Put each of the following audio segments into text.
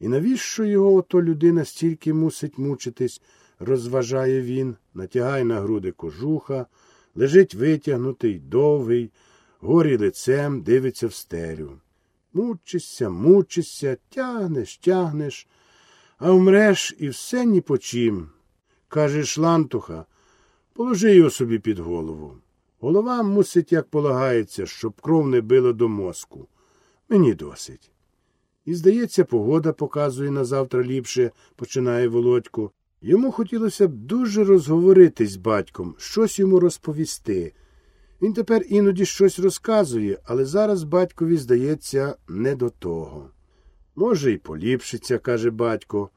І навіщо його ото людина стільки мусить мучитись, розважає він, натягає на груди кожуха, лежить витягнутий, довгий, горі лицем, дивиться в стелю. Мучишся, мучишся, тягнеш, тягнеш, а вмреш і все ні по чим. Кажеш лантуха, положи його собі під голову. Голова мусить, як полагається, щоб кров не била до мозку. Мені досить. І, здається, погода показує на завтра ліпше, починає Володько. Йому хотілося б дуже розговорити з батьком, щось йому розповісти. Він тепер іноді щось розказує, але зараз батькові, здається, не до того. Може, і поліпшиться, каже батько.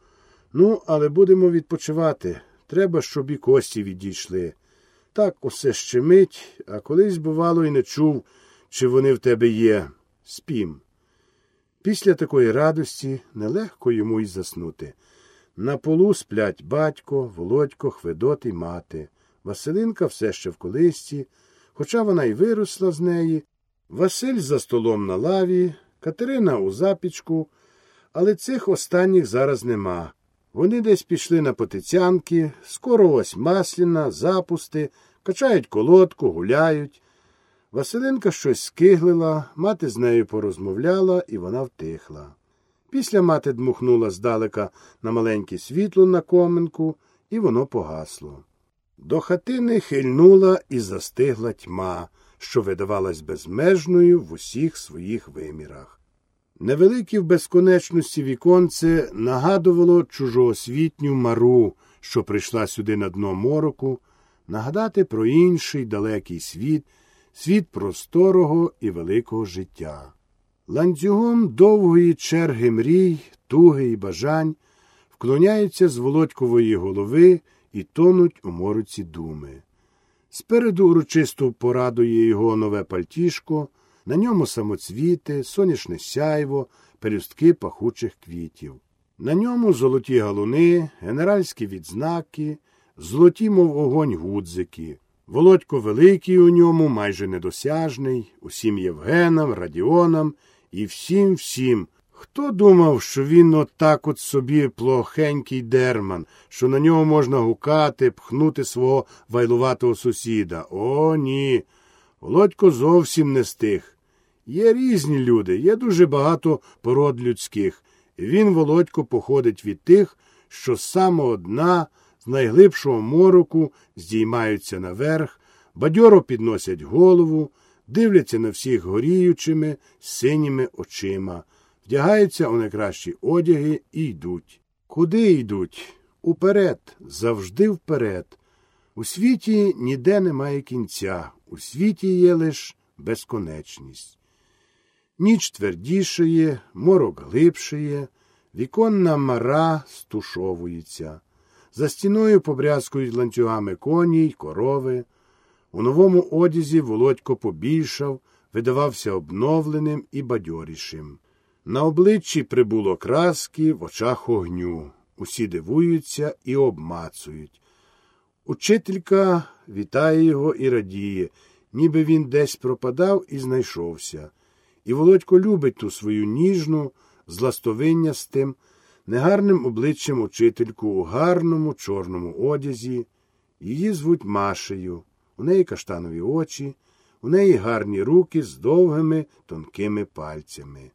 Ну, але будемо відпочивати. Треба, щоб і кості відійшли. Так усе щемить, а колись, бувало, і не чув, чи вони в тебе є. Спім. Після такої радості нелегко йому й заснути. На полу сплять батько, Володько, Хведот і мати. Василинка все ще в колисці, хоча вона й виросла з неї. Василь за столом на лаві, Катерина у запічку, але цих останніх зараз нема. Вони десь пішли на потицянки, скоро ось масліна, запусти, качають колодку, гуляють. Василинка щось скиглила, мати з нею порозмовляла, і вона втихла. Після мати дмухнула здалека на маленьке світло на коменку, і воно погасло. До хатини хильнула і застигла тьма, що видавалась безмежною в усіх своїх вимірах. Невелике в безконечності віконце нагадувало чужоосвітню мару, що прийшла сюди на дно мороку, нагадати про інший далекий світ, світ просторого і великого життя. Ланцюгом довгої черги мрій, туги і бажань вклоняються з володькової голови і тонуть у мороці думи. Спереду урочисто порадує його нове пальтішко, на ньому самоцвіти, сонячне сяйво, пелюстки пахучих квітів. На ньому золоті галуни, генеральські відзнаки, золоті, мов огонь гудзики. Володько великий у ньому, майже недосяжний, усім Євгенам, Радіонам і всім всім. Хто думав, що він отак от собі плохенький дерман, що на нього можна гукати, пхнути свого вайлуватого сусіда? О, ні. Володько зовсім не з тих. Є різні люди, є дуже багато пород людських. І він, Володько, походить від тих, що з самого дна, з найглибшого мороку здіймаються наверх, бадьоро підносять голову, дивляться на всіх горіючими, синіми очима, вдягаються у найкращі одяги і йдуть. Куди йдуть? Уперед, завжди вперед. У світі ніде немає кінця, у світі є лиш безконечність. Ніч твердішає, морок глибшає, віконна мара стушовується. За стіною побрязкують ланцюгами коні й корови. У новому одязі володько побільшав, видавався обновленим і бадьорішим. На обличчі прибуло краски, в очах огню. Усі дивуються і обмацують. Учителька вітає його і радіє, ніби він десь пропадав і знайшовся. І Володько любить ту свою ніжну, зластовиннястим, негарним обличчям учительку у гарному чорному одязі. Її звуть Машею, у неї каштанові очі, у неї гарні руки з довгими тонкими пальцями.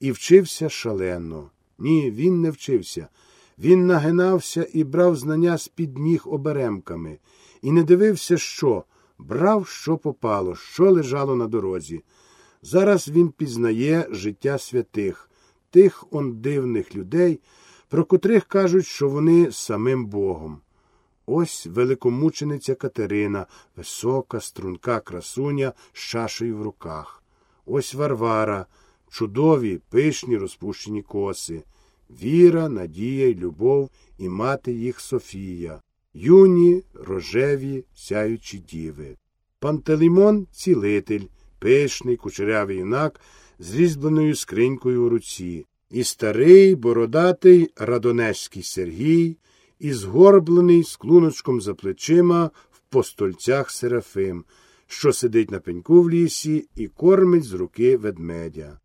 І вчився шалено. Ні, він не вчився. Він нагинався і брав знання з під ніг оберемками, і не дивився, що, брав, що попало, що лежало на дорозі. Зараз він пізнає життя святих, тих он дивних людей, про котрих кажуть, що вони самим Богом. Ось великомучениця Катерина, висока, струнка красуня з чашею в руках. Ось Варвара, чудові, пишні розпущені коси, віра, надія й любов і мати їх Софія, юні, рожеві, сяючі діви. Пантелеймон – цілитель пишний, кучерявий юнак з різьбленою скринькою у руці, і старий, бородатий радонежський Сергій, і згорблений з клуночком за плечима в постольцях Серафим, що сидить на пеньку в лісі і кормить з руки ведмедя.